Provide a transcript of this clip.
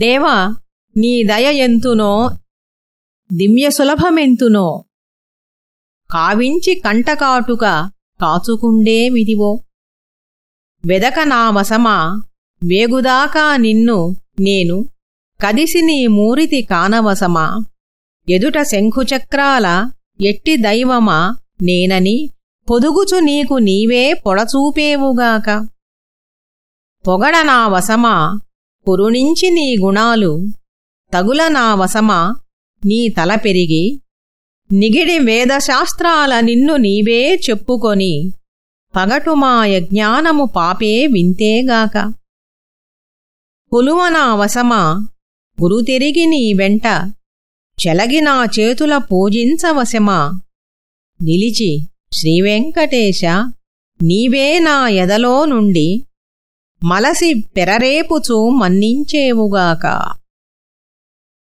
దేవా నీ దయ ఎంతునో దివ్య సులభమెంతునో. కావించి కంటకాటుక కాచుకుండేమిదివో. వెదక నా వసమా వేగుదాకా నిన్ను నేను కదిసి నీ మూరితి కానవసమా. ఎదుట శంఖుచక్రాల ఎట్టి దైవమా నేనని పొదుగుచు నీకు నీవే పొడచూపేవుగాక. పొగడ కురుణించి నీ గుణాలు తగుల నా వసమా నీ తల పెరిగి నిగిడి వేదశాస్త్రాల నిన్ను నీవే చెప్పుకొని పగటు మా యజ్ఞానము పాపే వింతేగాక పులువ నా వసమా గురుతిరిగి నీ వెంట చెలగి నా చేతుల పూజించవశమా నిలిచి శ్రీవెంకటేశ నీవే నా ఎదలో నుండి మలసి పెరరేపుచు మన్నించేవుగాక.